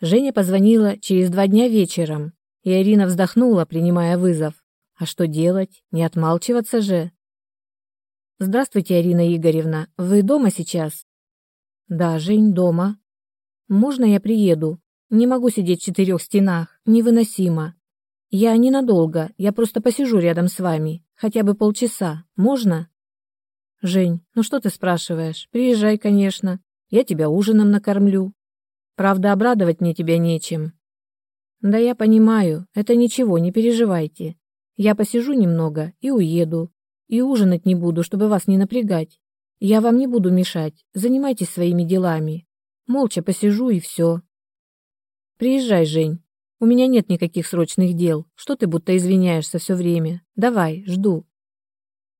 Женя позвонила через два дня вечером, и Арина вздохнула, принимая вызов. А что делать? Не отмалчиваться же. Здравствуйте, Арина Игоревна. Вы дома сейчас? Да, Жень, дома. Можно я приеду? Не могу сидеть в четырех стенах. Невыносимо. Я ненадолго. Я просто посижу рядом с вами. Хотя бы полчаса. Можно? Жень, ну что ты спрашиваешь? Приезжай, конечно. Я тебя ужином накормлю. Правда, обрадовать мне тебя нечем. Да я понимаю. Это ничего, не переживайте. Я посижу немного и уеду. И ужинать не буду, чтобы вас не напрягать. Я вам не буду мешать. Занимайтесь своими делами. Молча посижу и все. Приезжай, Жень. У меня нет никаких срочных дел. Что ты будто извиняешься все время? Давай, жду.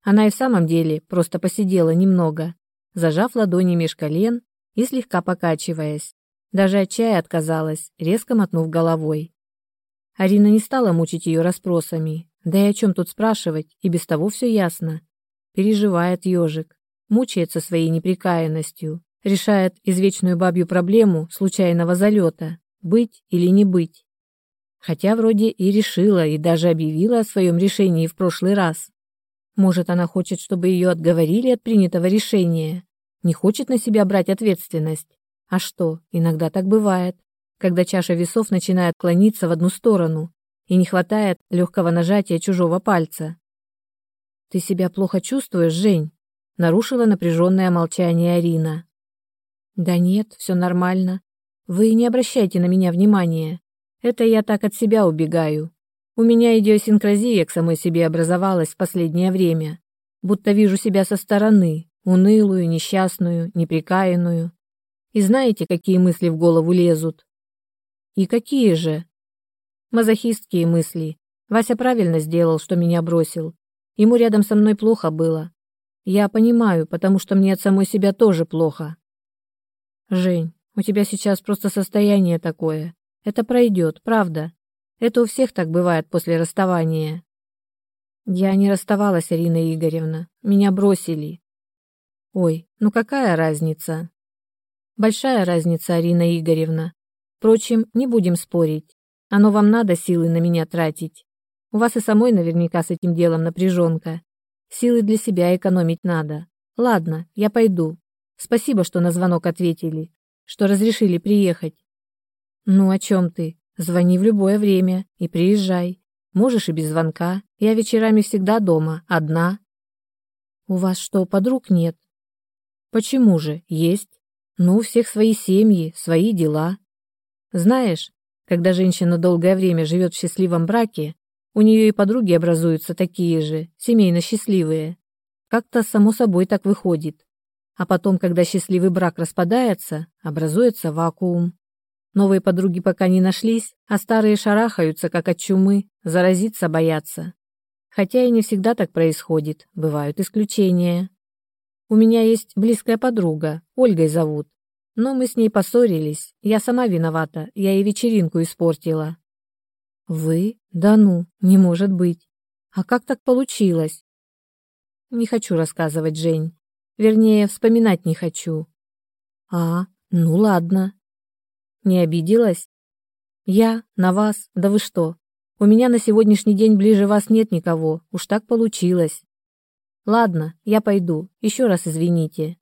Она и в самом деле просто посидела немного, зажав ладони меж колен и слегка покачиваясь. Даже от чая отказалась, резко мотнув головой. Арина не стала мучить ее расспросами. Да и о чем тут спрашивать, и без того все ясно. Переживает ежик мучается своей неприкаянностью, решает извечную бабью проблему случайного залета, быть или не быть. Хотя вроде и решила, и даже объявила о своем решении в прошлый раз. Может, она хочет, чтобы ее отговорили от принятого решения, не хочет на себя брать ответственность. А что, иногда так бывает, когда чаша весов начинает клониться в одну сторону, и не хватает легкого нажатия чужого пальца. «Ты себя плохо чувствуешь, Жень?» нарушила напряженное молчание Арина. Да нет, все нормально. Вы не обращайте на меня внимания. Это я так от себя убегаю. У меня идиосинкразия к самой себе образовалась в последнее время. Будто вижу себя со стороны, унылую, несчастную, неприкаянную. И знаете, какие мысли в голову лезут? И какие же? Мазохистские мысли. Вася правильно сделал, что меня бросил. Ему рядом со мной плохо было. Я понимаю, потому что мне от самой себя тоже плохо. Жень, у тебя сейчас просто состояние такое. Это пройдет, правда. Это у всех так бывает после расставания. Я не расставалась, Арина Игоревна. Меня бросили. Ой, ну какая разница? Большая разница, Арина Игоревна. Впрочем, не будем спорить. Оно вам надо силы на меня тратить. У вас и самой наверняка с этим делом напряженка. Силы для себя экономить надо. Ладно, я пойду. Спасибо, что на звонок ответили, что разрешили приехать. Ну, о чем ты? Звони в любое время и приезжай. Можешь и без звонка. Я вечерами всегда дома, одна. У вас что, подруг нет? Почему же? Есть. Ну, у всех свои семьи, свои дела. Знаешь, когда женщина долгое время живет в счастливом браке, у нее и подруги образуются такие же, семейно счастливые. Как-то само собой так выходит. А потом, когда счастливый брак распадается, образуется вакуум. Новые подруги пока не нашлись, а старые шарахаются, как от чумы, заразиться боятся. Хотя и не всегда так происходит, бывают исключения. У меня есть близкая подруга, Ольгой зовут. Но мы с ней поссорились, я сама виновата, я ей вечеринку испортила. Вы? Да ну, не может быть. А как так получилось? Не хочу рассказывать, Жень. Вернее, вспоминать не хочу. А, ну ладно. Не обиделась? Я? На вас? Да вы что? У меня на сегодняшний день ближе вас нет никого. Уж так получилось. Ладно, я пойду. Еще раз извините.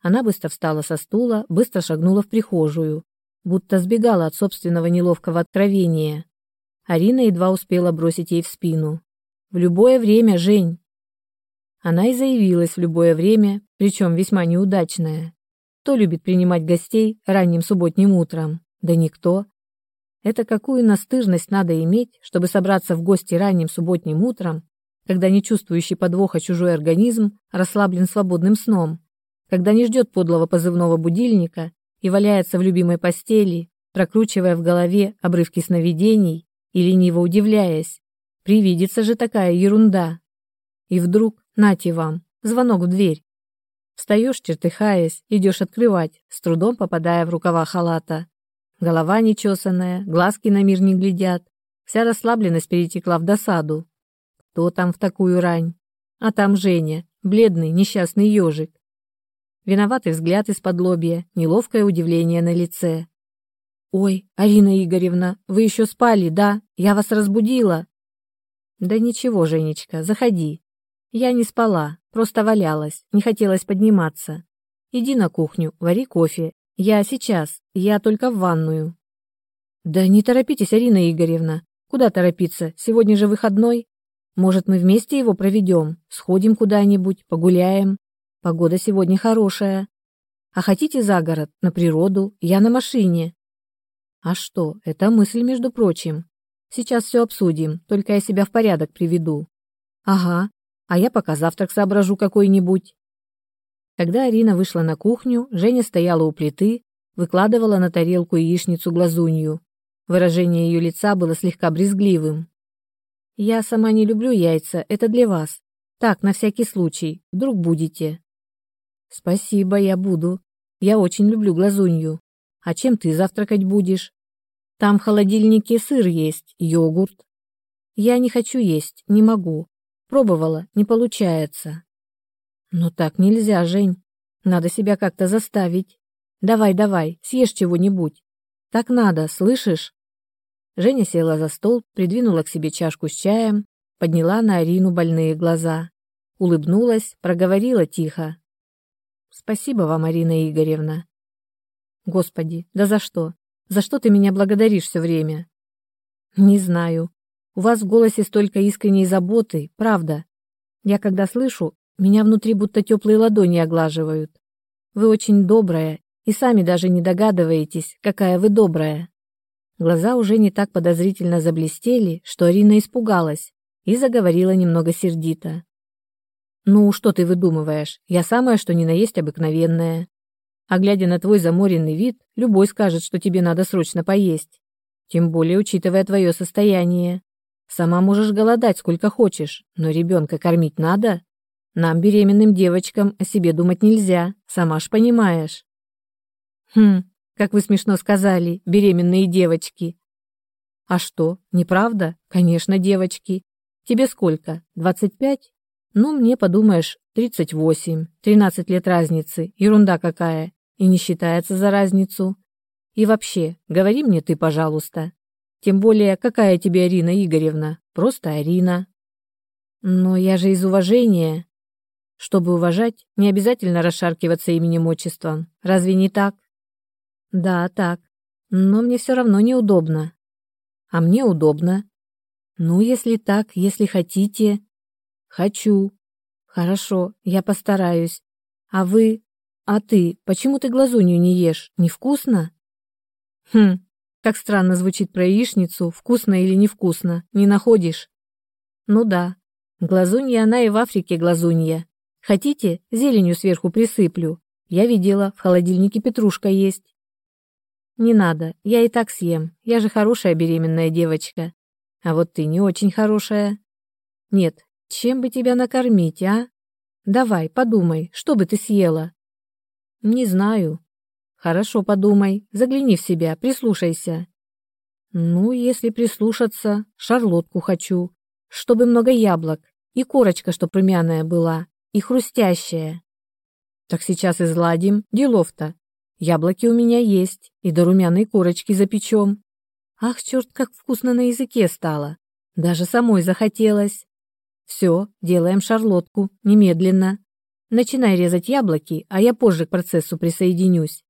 Она быстро встала со стула, быстро шагнула в прихожую, будто сбегала от собственного неловкого откровения. Арина едва успела бросить ей в спину. «В любое время, Жень!» Она и заявилась в любое время, причем весьма неудачная. Кто любит принимать гостей ранним субботним утром? Да никто. Это какую настырность надо иметь, чтобы собраться в гости ранним субботним утром, когда не чувствующий подвоха чужой организм расслаблен свободным сном, когда не ждет подлого позывного будильника и валяется в любимой постели, прокручивая в голове обрывки сновидений и лениво удивляясь, привидится же такая ерунда. И вдруг, нате вам, звонок в дверь. Встаешь, чертыхаясь, идешь открывать, с трудом попадая в рукава халата. Голова нечесанная, глазки на мир не глядят. Вся расслабленность перетекла в досаду. Кто там в такую рань? А там Женя, бледный, несчастный ежик. Виноватый взгляд из-под лобья, неловкое удивление на лице. Ой, Арина Игоревна, вы еще спали, да? Я вас разбудила. Да ничего, Женечка, заходи. Я не спала, просто валялась, не хотелось подниматься. Иди на кухню, вари кофе. Я сейчас, я только в ванную. Да не торопитесь, Арина Игоревна. Куда торопиться? Сегодня же выходной. Может, мы вместе его проведем? Сходим куда-нибудь, погуляем. Погода сегодня хорошая. А хотите за город, на природу? Я на машине. А что, это мысль, между прочим. Сейчас все обсудим, только я себя в порядок приведу. Ага, а я пока завтрак соображу какой-нибудь. Когда Арина вышла на кухню, Женя стояла у плиты, выкладывала на тарелку яичницу-глазунью. Выражение ее лица было слегка брезгливым. «Я сама не люблю яйца, это для вас. Так, на всякий случай, вдруг будете». «Спасибо, я буду. Я очень люблю глазунью. А чем ты завтракать будешь?» Там в холодильнике сыр есть, йогурт. Я не хочу есть, не могу. Пробовала, не получается. Ну так нельзя, Жень. Надо себя как-то заставить. Давай, давай, съешь чего-нибудь. Так надо, слышишь? Женя села за стол, придвинула к себе чашку с чаем, подняла на Арину больные глаза. Улыбнулась, проговорила тихо. «Спасибо вам, Арина Игоревна». «Господи, да за что? За что ты меня благодаришь все время? Не знаю. У вас в голосе столько искренней заботы, правда. Я когда слышу, меня внутри будто теплые ладони оглаживают. Вы очень добрая, и сами даже не догадываетесь, какая вы добрая. Глаза уже не так подозрительно заблестели, что Арина испугалась и заговорила немного сердито. «Ну, что ты выдумываешь? Я самая, что ни на есть обыкновенная. А глядя на твой заморенный вид, любой скажет, что тебе надо срочно поесть. Тем более, учитывая твое состояние. Сама можешь голодать сколько хочешь, но ребенка кормить надо. Нам, беременным девочкам, о себе думать нельзя, сама ж понимаешь. Хм, как вы смешно сказали, беременные девочки. А что, неправда? Конечно, девочки. Тебе сколько? Двадцать пять? Ну, мне, подумаешь, тридцать восемь. Тринадцать лет разницы. Ерунда какая и не считается за разницу. И вообще, говори мне ты, пожалуйста. Тем более, какая тебе Арина Игоревна? Просто Арина. Но я же из уважения. Чтобы уважать, не обязательно расшаркиваться именем-отчеством. Разве не так? Да, так. Но мне все равно неудобно. А мне удобно. Ну, если так, если хотите. Хочу. Хорошо, я постараюсь. А вы а ты, почему ты глазунью не ешь? Невкусно? Хм, как странно звучит про яичницу, вкусно или невкусно, не находишь? Ну да, глазунья она и в Африке глазунья. Хотите, зеленью сверху присыплю? Я видела, в холодильнике петрушка есть. Не надо, я и так съем, я же хорошая беременная девочка. А вот ты не очень хорошая. Нет, чем бы тебя накормить, а? Давай, подумай, что бы ты съела? Не знаю. Хорошо подумай, загляни в себя, прислушайся. Ну, если прислушаться, шарлотку хочу, чтобы много яблок, и корочка, чтоб румяная была, и хрустящая. Так сейчас изладим, делов-то. Яблоки у меня есть, и до румяной корочки запечем. Ах, черт, как вкусно на языке стало. Даже самой захотелось. Все, делаем шарлотку, немедленно. Начинай резать яблоки, а я позже к процессу присоединюсь.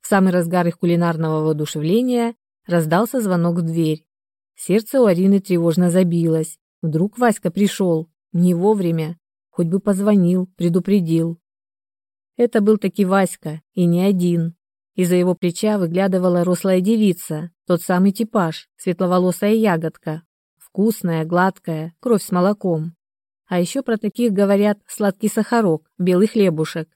В самый разгар их кулинарного воодушевления раздался звонок в дверь. Сердце у Арины тревожно забилось. Вдруг Васька пришел. Не вовремя. Хоть бы позвонил, предупредил. Это был таки Васька, и не один. Из-за его плеча выглядывала рослая девица, тот самый типаж, светловолосая ягодка. Вкусная, гладкая, кровь с молоком. А еще про таких говорят сладкий сахарок, белый хлебушек.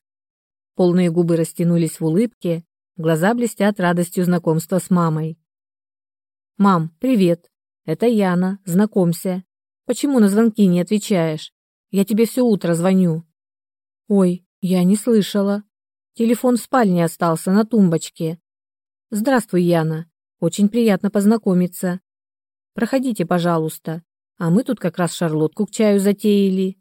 Полные губы растянулись в улыбке, глаза блестят радостью знакомства с мамой. «Мам, привет. Это Яна, знакомься. Почему на звонки не отвечаешь? Я тебе все утро звоню». «Ой, я не слышала. Телефон в спальне остался на тумбочке. Здравствуй, Яна. Очень приятно познакомиться. Проходите, пожалуйста. А мы тут как раз шарлотку к чаю затеяли.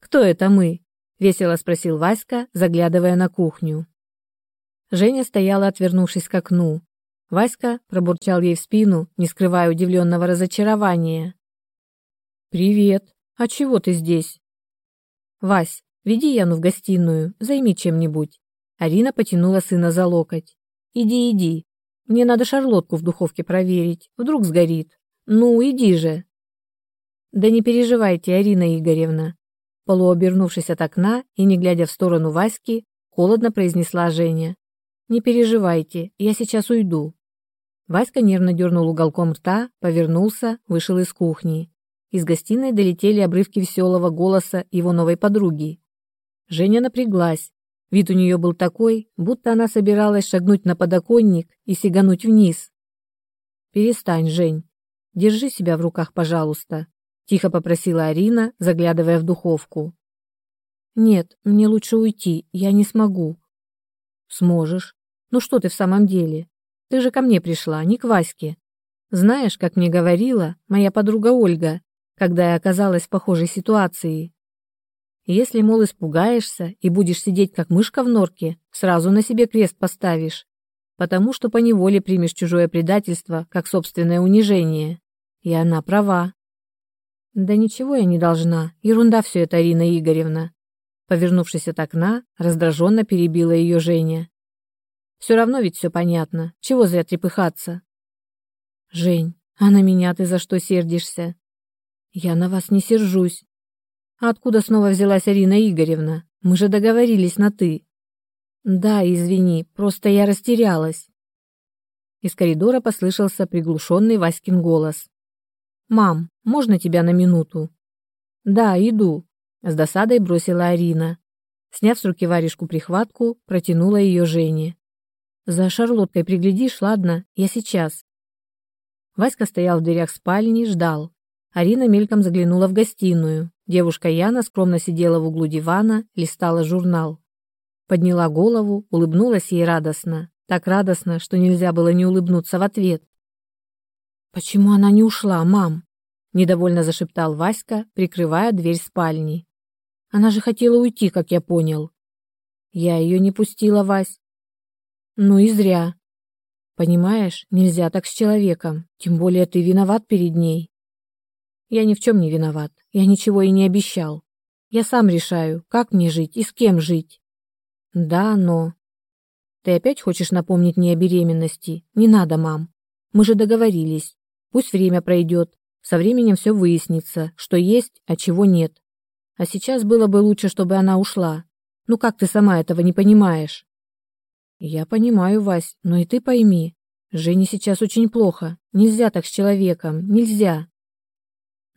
Кто это мы? весело спросил Васька, заглядывая на кухню. Женя стояла, отвернувшись к окну. Васька пробурчал ей в спину, не скрывая удивленного разочарования. «Привет. А чего ты здесь?» «Вась, веди Яну в гостиную, займи чем-нибудь». Арина потянула сына за локоть. «Иди, иди. Мне надо шарлотку в духовке проверить. Вдруг сгорит. Ну, иди же». «Да не переживайте, Арина Игоревна». Полуобернувшись от окна и не глядя в сторону Васьки, холодно произнесла Женя. «Не переживайте, я сейчас уйду». Васька нервно дернул уголком рта, повернулся, вышел из кухни. Из гостиной долетели обрывки веселого голоса его новой подруги. Женя напряглась. Вид у нее был такой, будто она собиралась шагнуть на подоконник и сигануть вниз. «Перестань, Жень. Держи себя в руках, пожалуйста», — тихо попросила Арина, заглядывая в духовку. «Нет, мне лучше уйти, я не смогу». «Сможешь. Ну что ты в самом деле? Ты же ко мне пришла, не к Ваське. Знаешь, как мне говорила моя подруга Ольга, когда я оказалась в похожей ситуации. Если, мол, испугаешься и будешь сидеть как мышка в норке, сразу на себе крест поставишь, потому что поневоле примешь чужое предательство как собственное унижение. И она права. Да ничего я не должна, ерунда все это, Арина Игоревна. Повернувшись от окна, раздраженно перебила ее Женя. Все равно ведь все понятно, чего зря трепыхаться. Жень, а на меня ты за что сердишься? Я на вас не сержусь. А откуда снова взялась Арина Игоревна? Мы же договорились на «ты». Да, извини, просто я растерялась. Из коридора послышался приглушенный Васькин голос. «Мам, можно тебя на минуту?» «Да, иду», — с досадой бросила Арина. Сняв с руки варежку прихватку, протянула ее Жене. «За Шарлоткой приглядишь, ладно? Я сейчас». Васька стоял в дверях спальни ждал. Арина мельком заглянула в гостиную. Девушка Яна скромно сидела в углу дивана, листала журнал. Подняла голову, улыбнулась ей радостно. Так радостно, что нельзя было не улыбнуться в ответ. «Почему она не ушла, мам?» Недовольно зашептал Васька, прикрывая дверь спальни. «Она же хотела уйти, как я понял». «Я ее не пустила, Вась». «Ну и зря. Понимаешь, нельзя так с человеком, тем более ты виноват перед ней. Я ни в чем не виноват. Я ничего и не обещал. Я сам решаю, как мне жить и с кем жить. Да, но... Ты опять хочешь напомнить мне о беременности? Не надо, мам. Мы же договорились. Пусть время пройдет. Со временем все выяснится, что есть, а чего нет. А сейчас было бы лучше, чтобы она ушла. Ну как ты сама этого не понимаешь? Я понимаю, Вась, но и ты пойми. Жене сейчас очень плохо. Нельзя так с человеком. Нельзя.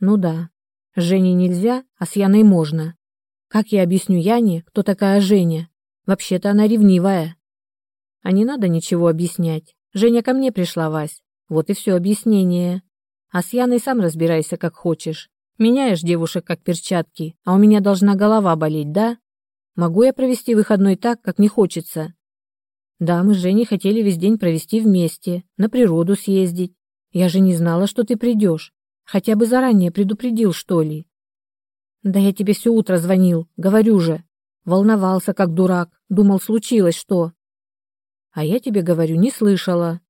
Ну да, с Женей нельзя, а с Яной можно. Как я объясню Яне, кто такая Женя? Вообще-то она ревнивая. А не надо ничего объяснять. Женя ко мне пришла, Вась. Вот и все объяснение. А с Яной сам разбирайся, как хочешь. Меняешь девушек, как перчатки, а у меня должна голова болеть, да? Могу я провести выходной так, как не хочется? Да, мы с Женей хотели весь день провести вместе, на природу съездить. Я же не знала, что ты придешь. Хотя бы заранее предупредил, что ли. Да я тебе все утро звонил, говорю же. Волновался, как дурак, думал, случилось что. А я тебе говорю, не слышала.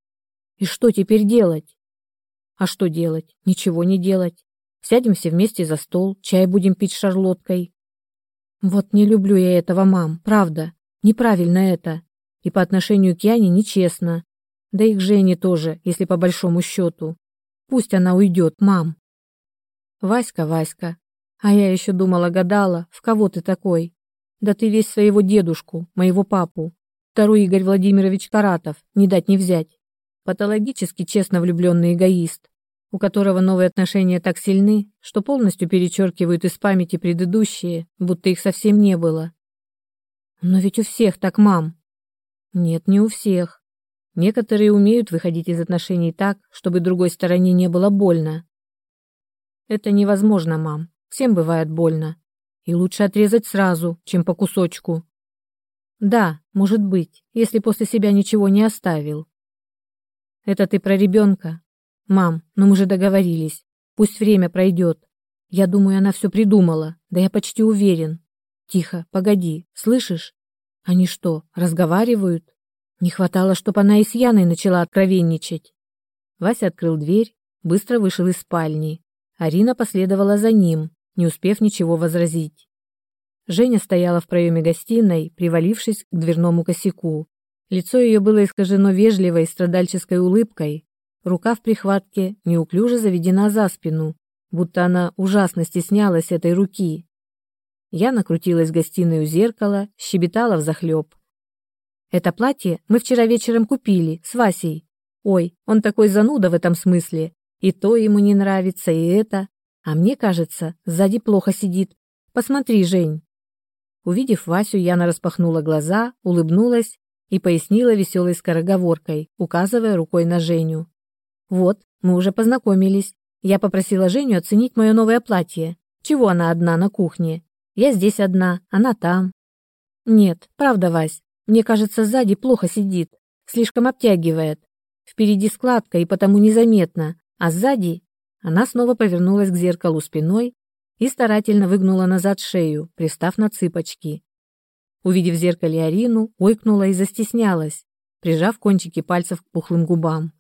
И что теперь делать? А что делать? Ничего не делать. Сядем все вместе за стол, чай будем пить с шарлоткой. Вот не люблю я этого, мам, правда. Неправильно это. И по отношению к Яне нечестно. Да и к Жене тоже, если по большому счету. Пусть она уйдет, мам. Васька, Васька. А я еще думала, гадала, в кого ты такой? Да ты весь своего дедушку, моего папу. Второй Игорь Владимирович Каратов, не дать не взять. Патологически честно влюбленный эгоист, у которого новые отношения так сильны, что полностью перечеркивают из памяти предыдущие, будто их совсем не было. Но ведь у всех так, мам. Нет, не у всех. Некоторые умеют выходить из отношений так, чтобы другой стороне не было больно. Это невозможно, мам. Всем бывает больно. И лучше отрезать сразу, чем по кусочку. Да, может быть, если после себя ничего не оставил. Это ты про ребенка? Мам, но мы же договорились. Пусть время пройдет. Я думаю, она все придумала. Да я почти уверен. Тихо, погоди, слышишь? Они что, разговаривают? Не хватало, чтобы она и с Яной начала откровенничать. Вася открыл дверь, быстро вышел из спальни. Арина последовала за ним, не успев ничего возразить. Женя стояла в проеме гостиной, привалившись к дверному косяку. Лицо ее было искажено вежливой страдальческой улыбкой, рука в прихватке неуклюже заведена за спину, будто она ужасно стеснялась этой руки. Я накрутилась в гостиной у зеркала, щебетала взахлеб. Это платье мы вчера вечером купили с Васей. Ой, он такой зануда в этом смысле. И то ему не нравится, и это. А мне кажется, сзади плохо сидит. Посмотри, Жень. Увидев Васю, Яна распахнула глаза, улыбнулась и пояснила веселой скороговоркой, указывая рукой на Женю. «Вот, мы уже познакомились. Я попросила Женю оценить мое новое платье. Чего она одна на кухне? Я здесь одна, она там». «Нет, правда, Вась, мне кажется, сзади плохо сидит, слишком обтягивает. Впереди складка и потому незаметно, а сзади...» Она снова повернулась к зеркалу спиной и старательно выгнула назад шею, пристав на цыпочки. Увидев в зеркале Арину, ойкнула и застеснялась, прижав кончики пальцев к пухлым губам.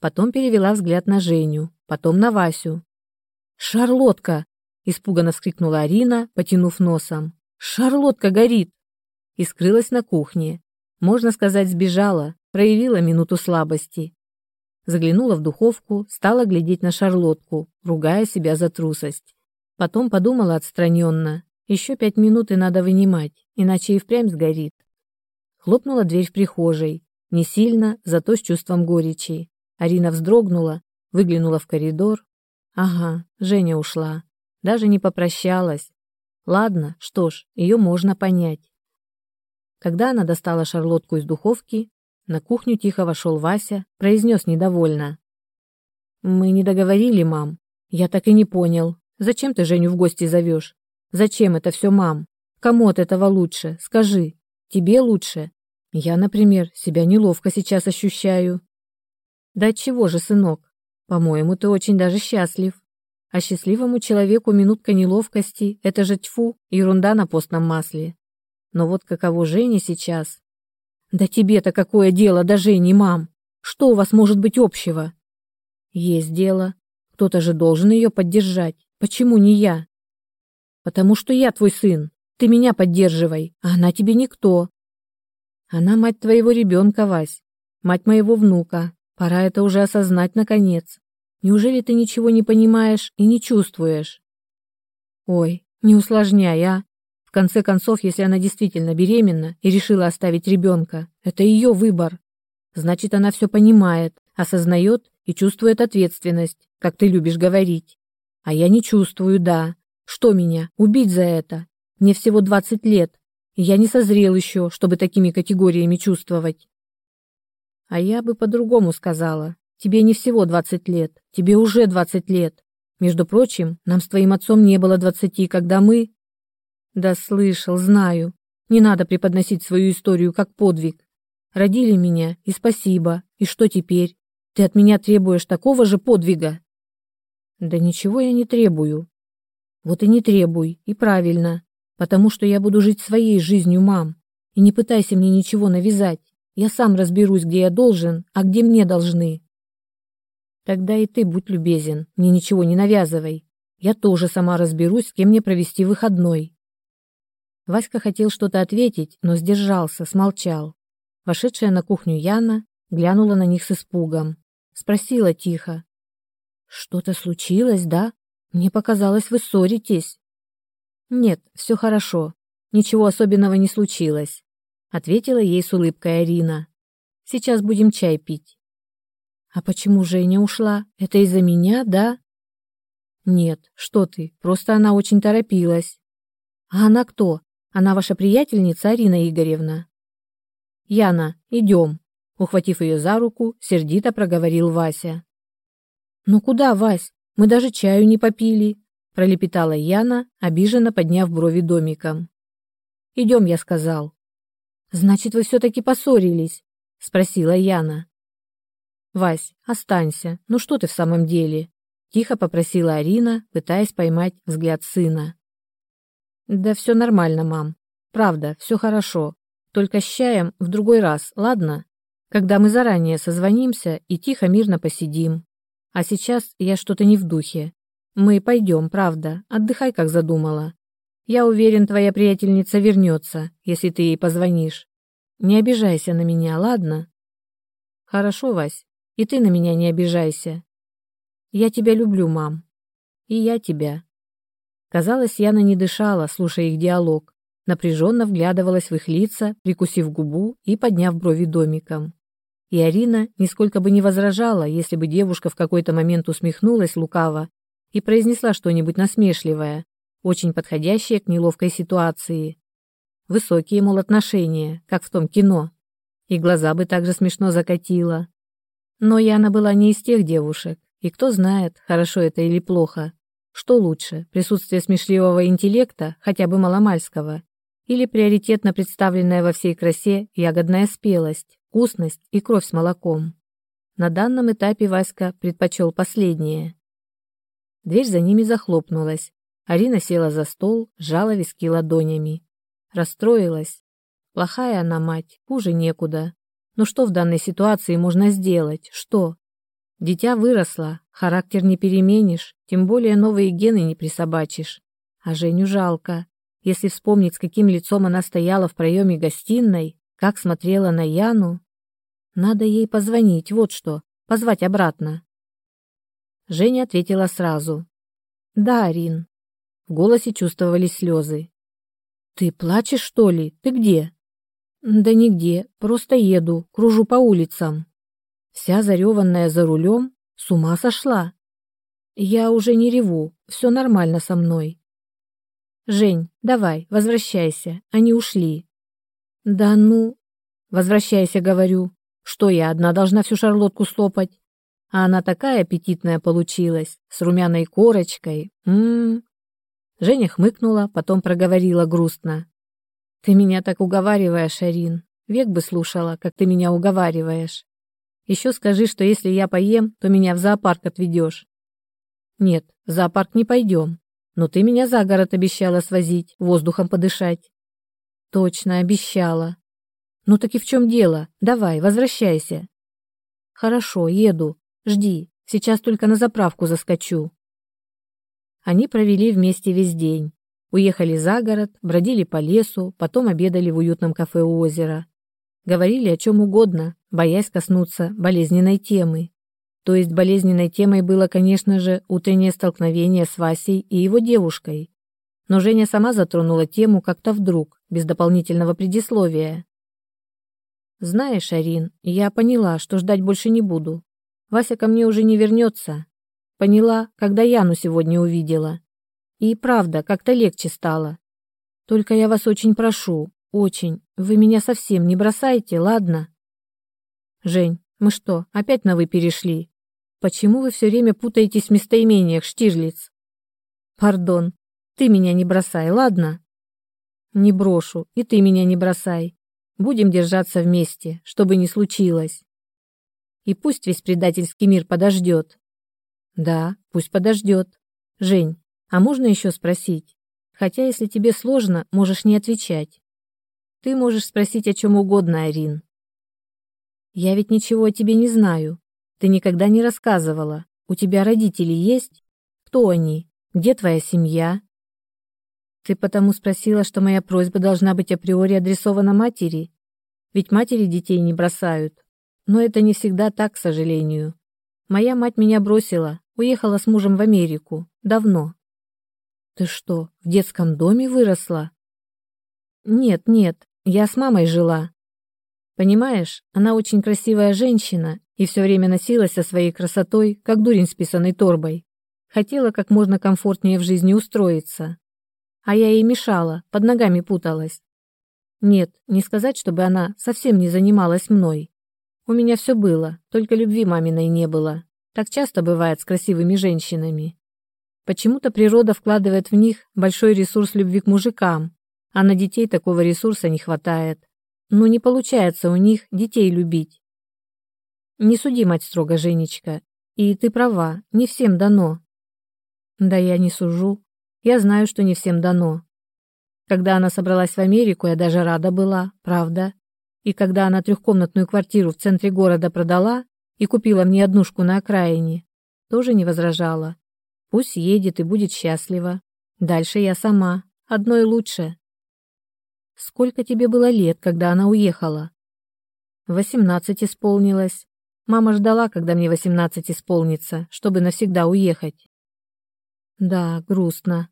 Потом перевела взгляд на Женю, потом на Васю. «Шарлотка!» — испуганно вскрикнула Арина, потянув носом. «Шарлотка горит!» И скрылась на кухне. Можно сказать, сбежала, проявила минуту слабости. Заглянула в духовку, стала глядеть на Шарлотку, ругая себя за трусость. Потом подумала отстраненно. Еще пять минут и надо вынимать, иначе и впрямь сгорит. Хлопнула дверь в прихожей. Не сильно, зато с чувством горечи. Арина вздрогнула, выглянула в коридор. Ага, Женя ушла. Даже не попрощалась. Ладно, что ж, ее можно понять. Когда она достала шарлотку из духовки, на кухню тихо вошел Вася, произнес недовольно. «Мы не договорили, мам. Я так и не понял, Зачем ты Женю в гости зовешь? Зачем это все, мам? Кому от этого лучше? Скажи. Тебе лучше? Я, например, себя неловко сейчас ощущаю. Да чего же, сынок? По-моему, ты очень даже счастлив. А счастливому человеку минутка неловкости – это же тьфу, ерунда на постном масле. Но вот каково Жене сейчас? Да тебе-то какое дело до Жени, мам? Что у вас может быть общего? Есть дело. Кто-то же должен ее поддержать. Почему не я? Потому что я твой сын. Ты меня поддерживай, а она тебе никто. Она мать твоего ребенка, Вась. Мать моего внука. Пора это уже осознать, наконец. Неужели ты ничего не понимаешь и не чувствуешь? Ой, не усложняй, а. В конце концов, если она действительно беременна и решила оставить ребенка, это ее выбор. Значит, она все понимает, осознает и чувствует ответственность, как ты любишь говорить. А я не чувствую, да. Что меня, убить за это? Мне всего двадцать лет, и я не созрел еще, чтобы такими категориями чувствовать. А я бы по-другому сказала. Тебе не всего двадцать лет, тебе уже двадцать лет. Между прочим, нам с твоим отцом не было двадцати, когда мы... Да слышал, знаю. Не надо преподносить свою историю как подвиг. Родили меня, и спасибо. И что теперь? Ты от меня требуешь такого же подвига? Да ничего я не требую. Вот и не требуй, и правильно, потому что я буду жить своей жизнью, мам. И не пытайся мне ничего навязать. Я сам разберусь, где я должен, а где мне должны. Тогда и ты будь любезен, мне ничего не навязывай. Я тоже сама разберусь, с кем мне провести выходной. Васька хотел что-то ответить, но сдержался, смолчал. Вошедшая на кухню Яна глянула на них с испугом. Спросила тихо. Что-то случилось, да? Мне показалось, вы ссоритесь. Нет, все хорошо. Ничего особенного не случилось, ответила ей с улыбкой Арина. Сейчас будем чай пить. А почему Женя ушла? Это из-за меня, да? Нет, что ты? Просто она очень торопилась. А она кто? Она ваша приятельница Арина Игоревна. Яна, идем. Ухватив ее за руку, сердито проговорил Вася. «Ну куда, Вась? Мы даже чаю не попили», — пролепетала Яна, обиженно подняв брови домиком. «Идем», — я сказал. «Значит, вы все-таки поссорились?» — спросила Яна. «Вась, останься. Ну что ты в самом деле?» — тихо попросила Арина, пытаясь поймать взгляд сына. «Да все нормально, мам. Правда, все хорошо. Только с чаем в другой раз, ладно? когда мы заранее созвонимся и тихо мирно посидим. А сейчас я что-то не в духе. Мы пойдем, правда, отдыхай, как задумала. Я уверен, твоя приятельница вернется, если ты ей позвонишь. Не обижайся на меня, ладно? Хорошо, Вась, и ты на меня не обижайся. Я тебя люблю, мам. И я тебя. Казалось, Яна не дышала, слушая их диалог, напряженно вглядывалась в их лица, прикусив губу и подняв брови домиком. И Арина нисколько бы не возражала, если бы девушка в какой-то момент усмехнулась лукаво и произнесла что-нибудь насмешливое, очень подходящее к неловкой ситуации. Высокие, мол, отношения, как в том кино. И глаза бы также смешно закатила. Но Яна была не из тех девушек, и кто знает, хорошо это или плохо. Что лучше, присутствие смешливого интеллекта, хотя бы маломальского, или приоритетно представленная во всей красе ягодная спелость, вкусность и кровь с молоком. На данном этапе Васька предпочел последнее. Дверь за ними захлопнулась. Арина села за стол, сжала виски ладонями. Расстроилась. Плохая она мать, хуже некуда. Но что в данной ситуации можно сделать? Что? Дитя выросло, характер не переменишь, тем более новые гены не присобачишь. А Женю жалко. Если вспомнить, с каким лицом она стояла в проеме гостиной, как смотрела на Яну. Надо ей позвонить, вот что, позвать обратно. Женя ответила сразу. «Да, Арин». В голосе чувствовались слезы. «Ты плачешь, что ли? Ты где?» «Да нигде, просто еду, кружу по улицам». Вся зареванная за рулем, с ума сошла. «Я уже не реву, все нормально со мной». «Жень, давай, возвращайся, они ушли». «Да ну...» «Возвращайся, говорю. Что я одна должна всю шарлотку слопать?» А она такая аппетитная получилась, с румяной корочкой. М-м. Женя хмыкнула, потом проговорила грустно. «Ты меня так уговариваешь, Арин. Век бы слушала, как ты меня уговариваешь. Еще скажи, что если я поем, то меня в зоопарк отведешь». «Нет, в зоопарк не пойдем. Но ты меня за город обещала свозить, воздухом подышать. Точно, обещала. Ну так и в чем дело? Давай, возвращайся. Хорошо, еду. Жди. Сейчас только на заправку заскочу. Они провели вместе весь день. Уехали за город, бродили по лесу, потом обедали в уютном кафе у озера. Говорили о чем угодно, боясь коснуться болезненной темы. То есть болезненной темой было, конечно же, утреннее столкновение с Васей и его девушкой. Но Женя сама затронула тему как-то вдруг, без дополнительного предисловия. «Знаешь, Арин, я поняла, что ждать больше не буду. Вася ко мне уже не вернется. Поняла, когда Яну сегодня увидела. И правда, как-то легче стало. Только я вас очень прошу, очень, вы меня совсем не бросайте, ладно?» «Жень, мы что, опять на «вы» перешли?» Почему вы все время путаетесь в местоимениях, Штирлиц? Пардон, ты меня не бросай, ладно? Не брошу, и ты меня не бросай. Будем держаться вместе, что бы ни случилось. И пусть весь предательский мир подождет. Да, пусть подождет. Жень, а можно еще спросить? Хотя, если тебе сложно, можешь не отвечать. Ты можешь спросить о чем угодно, Арин. Я ведь ничего о тебе не знаю. Ты никогда не рассказывала. У тебя родители есть? Кто они? Где твоя семья? Ты потому спросила, что моя просьба должна быть априори адресована матери? Ведь матери детей не бросают. Но это не всегда так, к сожалению. Моя мать меня бросила, уехала с мужем в Америку. Давно. Ты что, в детском доме выросла? Нет, нет, я с мамой жила. Понимаешь, она очень красивая женщина и все время носилась со своей красотой, как дурень с писаной торбой. Хотела как можно комфортнее в жизни устроиться. А я ей мешала, под ногами путалась. Нет, не сказать, чтобы она совсем не занималась мной. У меня все было, только любви маминой не было. Так часто бывает с красивыми женщинами. Почему-то природа вкладывает в них большой ресурс любви к мужикам, а на детей такого ресурса не хватает. Ну, не получается у них детей любить. Не суди, мать строго, Женечка. И ты права, не всем дано. Да я не сужу. Я знаю, что не всем дано. Когда она собралась в Америку, я даже рада была, правда. И когда она трехкомнатную квартиру в центре города продала и купила мне однушку на окраине, тоже не возражала. Пусть едет и будет счастлива. Дальше я сама, одной лучше. Сколько тебе было лет, когда она уехала? Восемнадцать исполнилось. Мама ждала, когда мне восемнадцать исполнится, чтобы навсегда уехать. Да, грустно.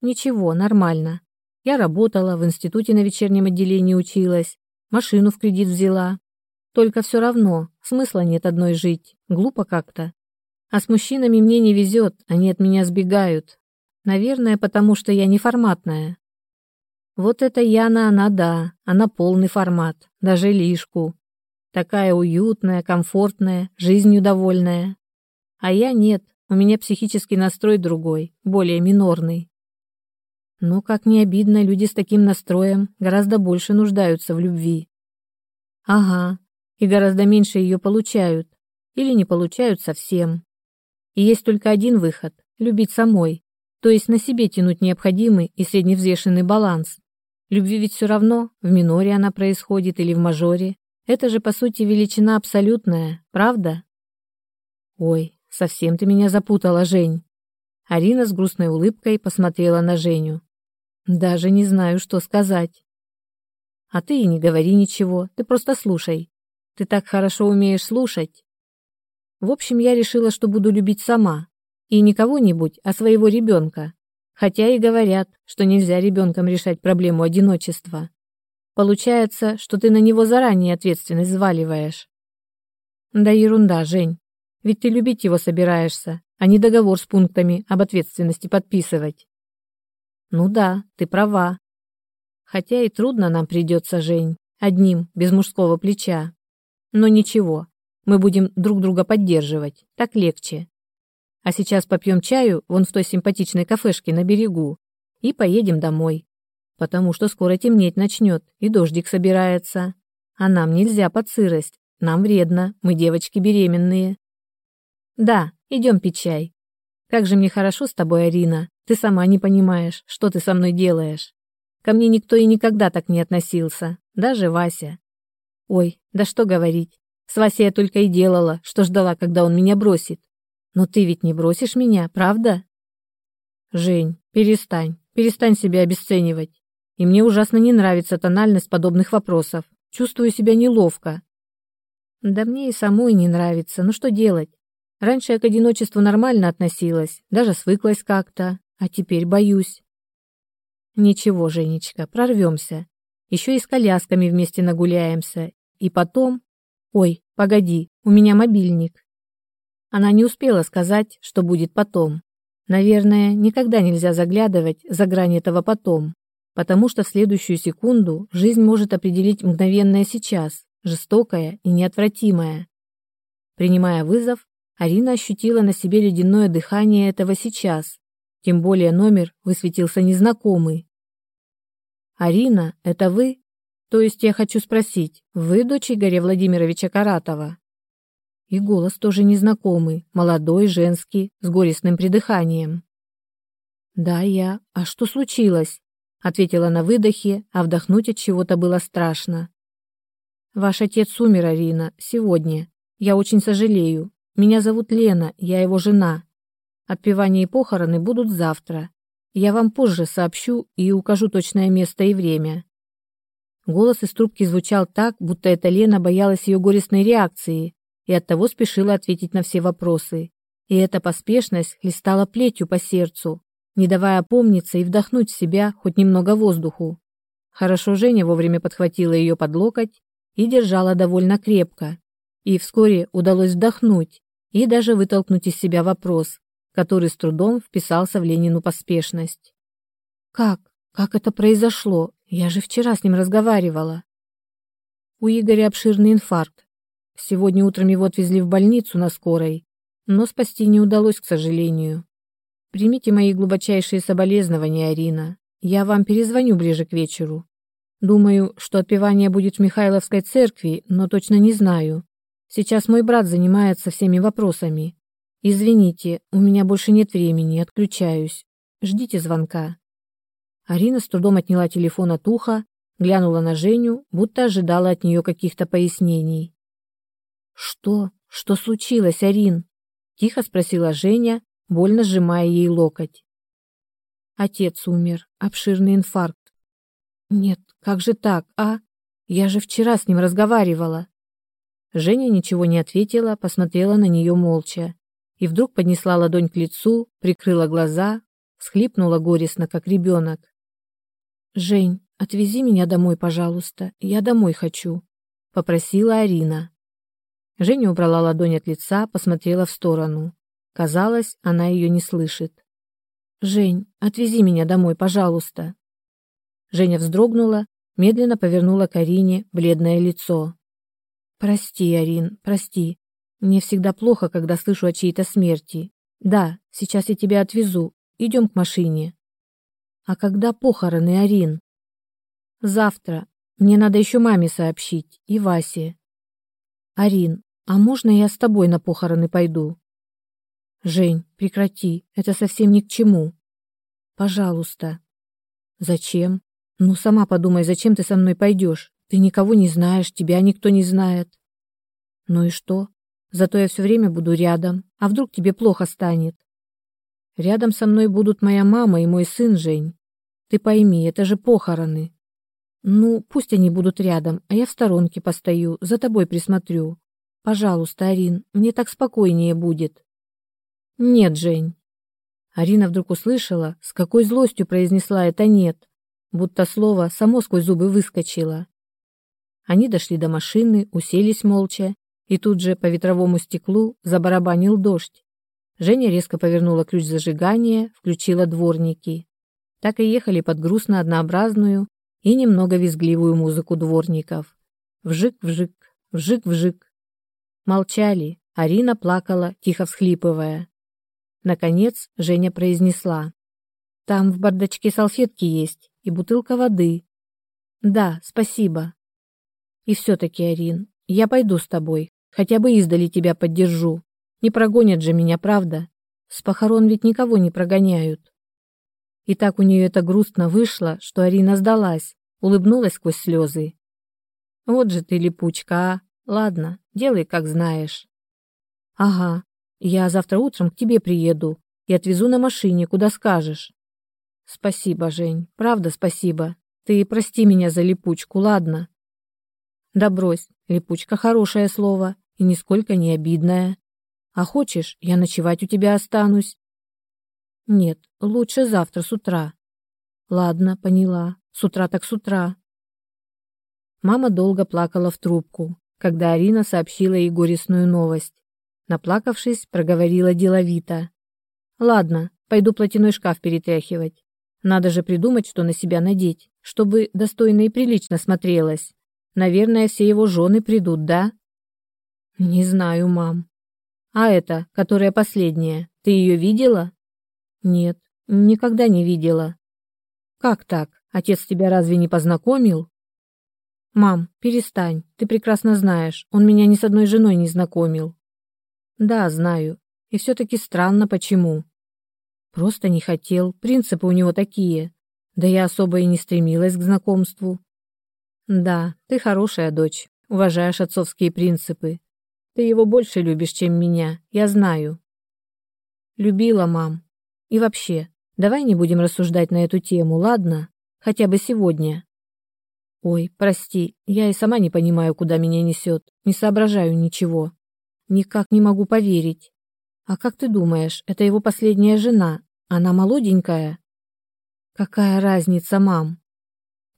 Ничего, нормально. Я работала, в институте на вечернем отделении училась, машину в кредит взяла. Только все равно, смысла нет одной жить, глупо как-то. А с мужчинами мне не везет, они от меня сбегают. Наверное, потому что я неформатная. Вот это Яна, она да, она полный формат, даже лишку. Такая уютная, комфортная, жизнью довольная. А я нет, у меня психический настрой другой, более минорный. Но, как не обидно, люди с таким настроем гораздо больше нуждаются в любви. Ага, и гораздо меньше ее получают. Или не получают совсем. И есть только один выход – любить самой, то есть на себе тянуть необходимый и средневзвешенный баланс. Любви ведь все равно, в миноре она происходит или в мажоре. Это же, по сути, величина абсолютная, правда? Ой, совсем ты меня запутала, Жень. Арина с грустной улыбкой посмотрела на Женю. Даже не знаю, что сказать. А ты и не говори ничего, ты просто слушай. Ты так хорошо умеешь слушать. В общем, я решила, что буду любить сама. И не кого-нибудь, а своего ребенка. Хотя и говорят, что нельзя ребенком решать проблему одиночества. Получается, что ты на него заранее ответственность взваливаешь. Да ерунда, Жень. Ведь ты любить его собираешься, а не договор с пунктами об ответственности подписывать. Ну да, ты права. Хотя и трудно нам придется, Жень, одним, без мужского плеча. Но ничего, мы будем друг друга поддерживать, так легче. А сейчас попьем чаю вон в той симпатичной кафешке на берегу и поедем домой. Потому что скоро темнеть начнет, и дождик собирается. А нам нельзя под сырость, нам вредно, мы девочки беременные. Да, идем пить чай. Как же мне хорошо с тобой, Арина. Ты сама не понимаешь, что ты со мной делаешь. Ко мне никто и никогда так не относился, даже Вася. Ой, да что говорить. С Васей я только и делала, что ждала, когда он меня бросит. Но ты ведь не бросишь меня, правда? Жень, перестань, перестань себя обесценивать. И мне ужасно не нравится тональность подобных вопросов. Чувствую себя неловко. Да мне и самой не нравится, ну что делать? Раньше я к одиночеству нормально относилась, даже свыклась как-то, а теперь боюсь. Ничего, Женечка, прорвемся. Еще и с колясками вместе нагуляемся. И потом... Ой, погоди, у меня мобильник. Она не успела сказать, что будет потом. Наверное, никогда нельзя заглядывать за грань этого потом, потому что в следующую секунду жизнь может определить мгновенное сейчас, жестокое и неотвратимое. Принимая вызов, Арина ощутила на себе ледяное дыхание этого сейчас, тем более номер высветился незнакомый. «Арина, это вы? То есть я хочу спросить, вы дочь Игоря Владимировича Каратова?» И голос тоже незнакомый, молодой, женский, с горестным придыханием. «Да, я. А что случилось?» — ответила на выдохе, а вдохнуть от чего-то было страшно. «Ваш отец умер, Арина, сегодня. Я очень сожалею. Меня зовут Лена, я его жена. Отпевание и похороны будут завтра. Я вам позже сообщу и укажу точное место и время». Голос из трубки звучал так, будто эта Лена боялась ее горестной реакции, и оттого спешила ответить на все вопросы. И эта поспешность хлестала плетью по сердцу, не давая опомниться и вдохнуть в себя хоть немного воздуху. Хорошо Женя вовремя подхватила ее под локоть и держала довольно крепко. И вскоре удалось вдохнуть и даже вытолкнуть из себя вопрос, который с трудом вписался в Ленину поспешность. «Как? Как это произошло? Я же вчера с ним разговаривала». У Игоря обширный инфаркт, Сегодня утром его отвезли в больницу на скорой, но спасти не удалось, к сожалению. Примите мои глубочайшие соболезнования, Арина. Я вам перезвоню ближе к вечеру. Думаю, что отпевание будет в Михайловской церкви, но точно не знаю. Сейчас мой брат занимается всеми вопросами. Извините, у меня больше нет времени, отключаюсь. Ждите звонка. Арина с трудом отняла телефон от уха, глянула на Женю, будто ожидала от нее каких-то пояснений. «Что? Что случилось, Арин?» — тихо спросила Женя, больно сжимая ей локоть. Отец умер, обширный инфаркт. Нет, как же так, а? Я же вчера с ним разговаривала. Женя ничего не ответила, посмотрела на нее молча и вдруг поднесла ладонь к лицу, прикрыла глаза, схлипнула горестно, как ребенок. «Жень, отвези меня домой, пожалуйста, я домой хочу», — попросила Арина. Женя убрала ладонь от лица, посмотрела в сторону. Казалось, она ее не слышит. «Жень, отвези меня домой, пожалуйста». Женя вздрогнула, медленно повернула к Арине бледное лицо. «Прости, Арин, прости. Мне всегда плохо, когда слышу о чьей-то смерти. Да, сейчас я тебя отвезу. Идем к машине». «А когда похороны, Арин?» «Завтра. Мне надо еще маме сообщить и Васе». «Арин, а можно я с тобой на похороны пойду?» «Жень, прекрати, это совсем ни к чему». «Пожалуйста». «Зачем? Ну, сама подумай, зачем ты со мной пойдешь? Ты никого не знаешь, тебя никто не знает. Ну и что? Зато я все время буду рядом. А вдруг тебе плохо станет? Рядом со мной будут моя мама и мой сын Жень. Ты пойми, это же похороны. Ну, пусть они будут рядом, а я в сторонке постою, за тобой присмотрю. Пожалуйста, Арин, мне так спокойнее будет. Нет, Жень. Арина вдруг услышала, с какой злостью произнесла это «нет», будто слово само сквозь зубы выскочило. Они дошли до машины, уселись молча, и тут же по ветровому стеклу забарабанил дождь. Женя резко повернула ключ зажигания, включила дворники. Так и ехали под грустно однообразную и немного визгливую музыку дворников. Вжик-вжик, вжик-вжик. Молчали, Арина плакала, тихо всхлипывая. Наконец Женя произнесла. «Там в бардачке салфетки есть и бутылка воды». «Да, спасибо», и все-таки, Арин, я пойду с тобой, хотя бы издали тебя поддержу. Не прогонят же меня, правда? С похорон ведь никого не прогоняют. И так у нее это грустно вышло, что Арина сдалась, улыбнулась сквозь слезы. Вот же ты липучка, а? Ладно, делай, как знаешь. Ага, я завтра утром к тебе приеду и отвезу на машине, куда скажешь. Спасибо, Жень, правда спасибо. Ты прости меня за липучку, ладно? Да брось, липучка хорошее слово и нисколько не обидное. А хочешь, я ночевать у тебя останусь? Нет, лучше завтра с утра. Ладно, поняла. С утра так с утра. Мама долго плакала в трубку, когда Арина сообщила ей горестную новость. Наплакавшись, проговорила деловито. Ладно, пойду платяной шкаф перетряхивать. Надо же придумать, что на себя надеть, чтобы достойно и прилично смотрелось. Наверное, все его жены придут, да? Не знаю, мам. А эта, которая последняя, ты ее видела? Нет, никогда не видела. Как так? Отец тебя разве не познакомил? Мам, перестань. Ты прекрасно знаешь, он меня ни с одной женой не знакомил. Да, знаю. И все-таки странно, почему. Просто не хотел, принципы у него такие. Да я особо и не стремилась к знакомству. Да, ты хорошая дочь, уважаешь отцовские принципы. Ты его больше любишь, чем меня, я знаю. Любила, мам. И вообще, давай не будем рассуждать на эту тему, ладно? Хотя бы сегодня. Ой, прости, я и сама не понимаю, куда меня несет, не соображаю ничего. Никак не могу поверить. А как ты думаешь, это его последняя жена? Она молоденькая? Какая разница, мам?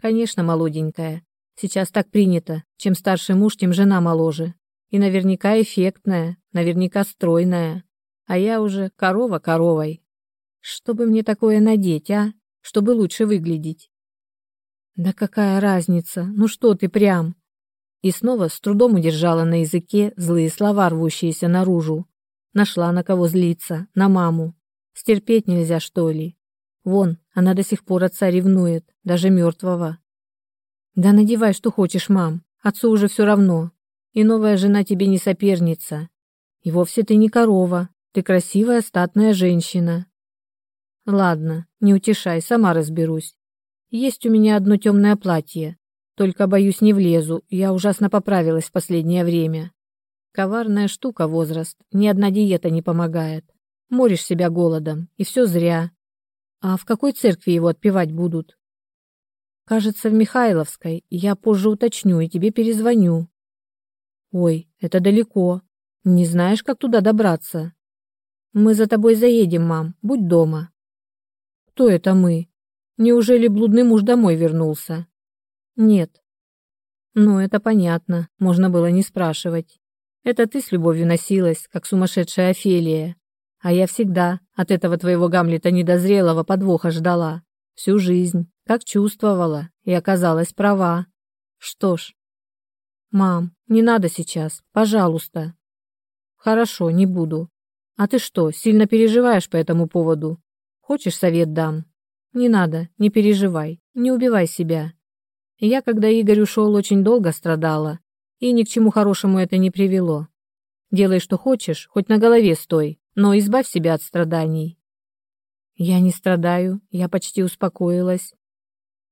Конечно, молоденькая. Сейчас так принято. Чем старше муж, тем жена моложе. И наверняка эффектная, наверняка стройная. А я уже корова коровой. Что бы мне такое надеть, а? Чтобы лучше выглядеть. Да какая разница? Ну что ты прям? И снова с трудом удержала на языке злые слова, рвущиеся наружу. Нашла на кого злиться, на маму. Стерпеть нельзя, что ли? Вон, она до сих пор отца ревнует, даже мертвого. Да надевай, что хочешь, мам. Отцу уже все равно. И новая жена тебе не соперница. И вовсе ты не корова. Ты красивая, статная женщина. Ладно, не утешай, сама разберусь. Есть у меня одно темное платье. Только, боюсь, не влезу, я ужасно поправилась в последнее время. Коварная штука возраст, ни одна диета не помогает. Моришь себя голодом, и все зря. А в какой церкви его отпевать будут? Кажется, в Михайловской. Я позже уточню и тебе перезвоню. Ой, это далеко. Не знаешь, как туда добраться? Мы за тобой заедем, мам. Будь дома. Кто это мы? Неужели блудный муж домой вернулся? Нет. Ну, это понятно, можно было не спрашивать. Это ты с любовью носилась, как сумасшедшая Офелия. А я всегда от этого твоего Гамлета недозрелого подвоха ждала. Всю жизнь, как чувствовала, и оказалась права. Что ж. Мам, не надо сейчас, пожалуйста. Хорошо, не буду. А ты что, сильно переживаешь по этому поводу? Хочешь совет дам? Не надо, не переживай, не убивай себя. Я, когда Игорь ушел, очень долго страдала, и ни к чему хорошему это не привело. Делай, что хочешь, хоть на голове стой, но избавь себя от страданий. Я не страдаю, я почти успокоилась.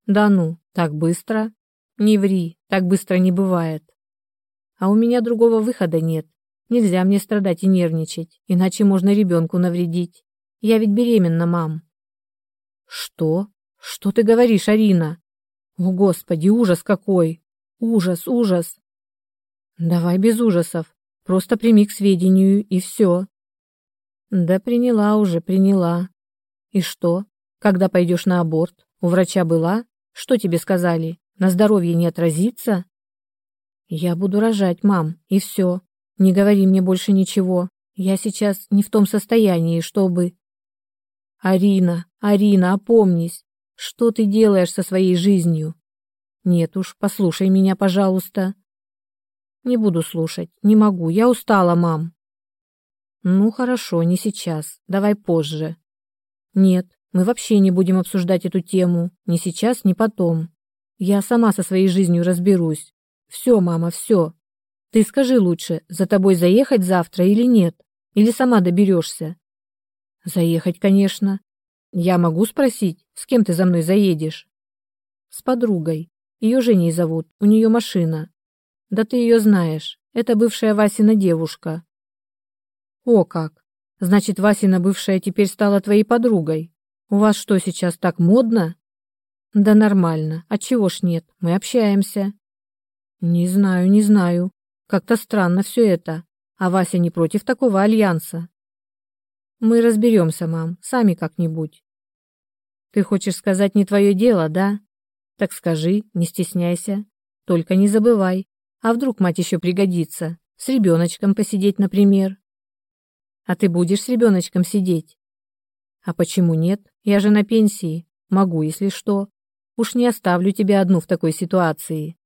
Да ну, так быстро? Не ври, так быстро не бывает. А у меня другого выхода нет. Нельзя мне страдать и нервничать, иначе можно ребенку навредить. Я ведь беременна, мам. Что? Что ты говоришь, Арина? О, Господи, ужас какой! Ужас, ужас! Давай без ужасов. Просто прими к сведению, и все. Да приняла уже, приняла. И что? Когда пойдешь на аборт? У врача была? Что тебе сказали? На здоровье не отразится? Я буду рожать, мам, и все. Не говори мне больше ничего. Я сейчас не в том состоянии, чтобы... Арина, Арина, опомнись. Что ты делаешь со своей жизнью? Нет уж, послушай меня, пожалуйста. Не буду слушать, не могу, я устала, мам. Ну хорошо, не сейчас, давай позже. Нет, мы вообще не будем обсуждать эту тему, ни сейчас, ни потом. Я сама со своей жизнью разберусь. Все, мама, все. Ты скажи лучше, за тобой заехать завтра или нет? Или сама доберешься? Заехать, конечно. Я могу спросить, с кем ты за мной заедешь? С подругой. Ее Женей зовут, у нее машина. Да ты ее знаешь, это бывшая Васина девушка. О как! Значит, Васина бывшая теперь стала твоей подругой. У вас что, сейчас так модно? Да нормально, а чего ж нет, мы общаемся. Не знаю, не знаю. Как-то странно все это. А Вася не против такого альянса. Мы разберемся, мам, сами как-нибудь. Ты хочешь сказать не твое дело, да? Так скажи, не стесняйся. Только не забывай. А вдруг мать еще пригодится? С ребеночком посидеть, например. А ты будешь с ребеночком сидеть? А почему нет? Я же на пенсии. Могу, если что. Уж не оставлю тебя одну в такой ситуации.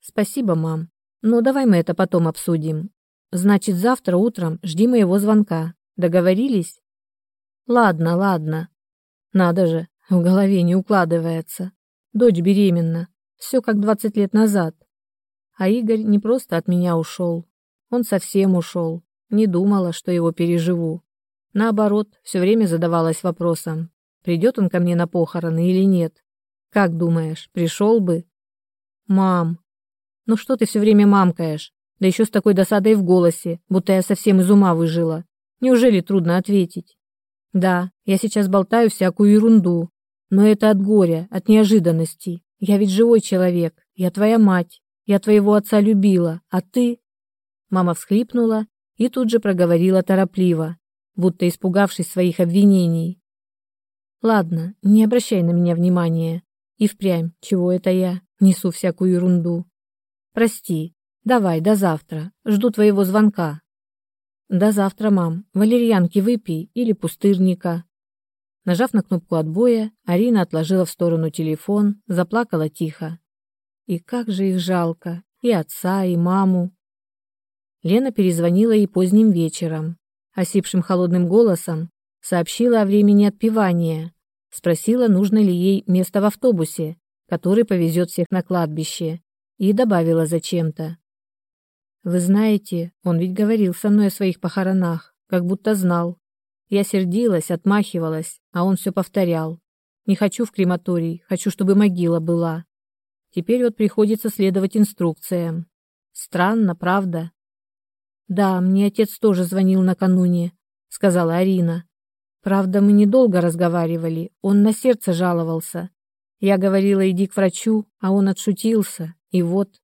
Спасибо, мам. Но давай мы это потом обсудим. Значит, завтра утром жди моего звонка. Договорились? Ладно, ладно. Надо же, в голове не укладывается. Дочь беременна. Все как двадцать лет назад. А Игорь не просто от меня ушел. Он совсем ушел. Не думала, что его переживу. Наоборот, все время задавалась вопросом, придет он ко мне на похороны или нет. Как думаешь, пришел бы? Мам, ну что ты все время мамкаешь? Да еще с такой досадой в голосе, будто я совсем из ума выжила. Неужели трудно ответить? Да, я сейчас болтаю всякую ерунду, но это от горя, от неожиданности. Я ведь живой человек, я твоя мать, я твоего отца любила, а ты...» Мама всхлипнула и тут же проговорила торопливо, будто испугавшись своих обвинений. «Ладно, не обращай на меня внимания. И впрямь, чего это я? Несу всякую ерунду. Прости. Давай, до завтра. Жду твоего звонка». До завтра, мам. Валерьянки выпей или пустырника. Нажав на кнопку отбоя, Арина отложила в сторону телефон, заплакала тихо. И как же их жалко, и отца, и маму. Лена перезвонила ей поздним вечером, осипшим холодным голосом сообщила о времени отпевания, спросила, нужно ли ей место в автобусе, который повезет всех на кладбище, и добавила зачем-то. Вы знаете, он ведь говорил со мной о своих похоронах, как будто знал. Я сердилась, отмахивалась, а он все повторял. Не хочу в крематорий, хочу, чтобы могила была. Теперь вот приходится следовать инструкциям. Странно, правда? Да, мне отец тоже звонил накануне, сказала Арина. Правда, мы недолго разговаривали. Он на сердце жаловался. Я говорила, иди к врачу, а он отшутился. И вот.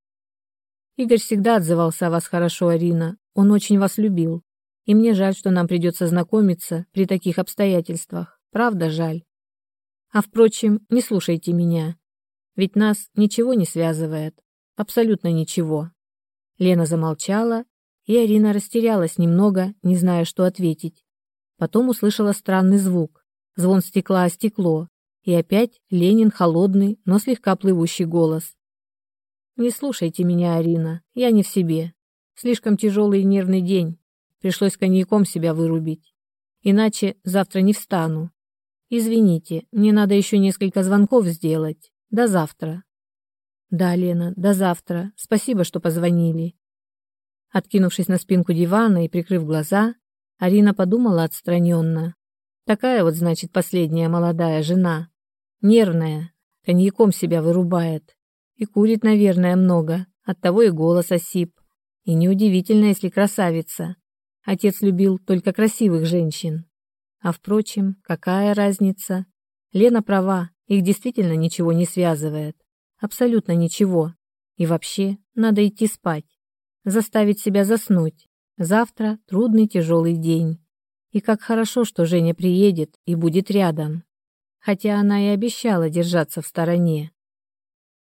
Игорь всегда отзывался о вас хорошо, Арина. Он очень вас любил. И мне жаль, что нам придется знакомиться при таких обстоятельствах. Правда, жаль. А впрочем, не слушайте меня. Ведь нас ничего не связывает. Абсолютно ничего. Лена замолчала, и Арина растерялась немного, не зная, что ответить. Потом услышала странный звук. Звон стекла о стекло. И опять Ленин холодный, но слегка плывущий голос. «Не слушайте меня, Арина, я не в себе. Слишком тяжелый и нервный день. Пришлось коньяком себя вырубить. Иначе завтра не встану. Извините, мне надо еще несколько звонков сделать. До завтра». «Да, Лена, до завтра. Спасибо, что позвонили». Откинувшись на спинку дивана и прикрыв глаза, Арина подумала отстраненно. Такая вот, значит, последняя молодая жена. Нервная, коньяком себя вырубает. И курит, наверное, много, оттого и голос осип. И неудивительно, если красавица. Отец любил только красивых женщин. А впрочем, какая разница? Лена права, их действительно ничего не связывает. Абсолютно ничего. И вообще, надо идти спать. Заставить себя заснуть. Завтра трудный тяжелый день. И как хорошо, что Женя приедет и будет рядом. Хотя она и обещала держаться в стороне.